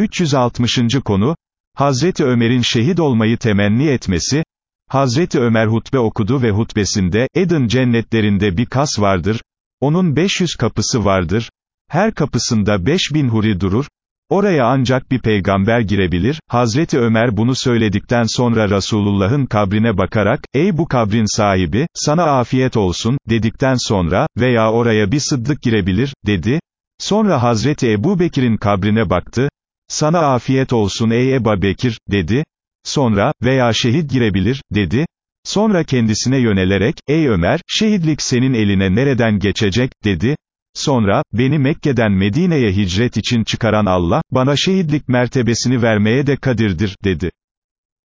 360. konu, Hazreti Ömer'in şehit olmayı temenni etmesi, Hazreti Ömer hutbe okudu ve hutbesinde, Eden cennetlerinde bir kas vardır, onun 500 kapısı vardır, her kapısında 5000 huri durur, oraya ancak bir peygamber girebilir, Hazreti Ömer bunu söyledikten sonra Resulullah'ın kabrine bakarak, ey bu kabrin sahibi, sana afiyet olsun, dedikten sonra, veya oraya bir sıddık girebilir, dedi, sonra Hazreti Ebu Bekir'in kabrine baktı, sana afiyet olsun ey Eba Bekir, dedi, sonra, veya şehit girebilir, dedi, sonra kendisine yönelerek, ey Ömer, şehitlik senin eline nereden geçecek, dedi, sonra, beni Mekke'den Medine'ye hicret için çıkaran Allah, bana şehitlik mertebesini vermeye de kadirdir, dedi.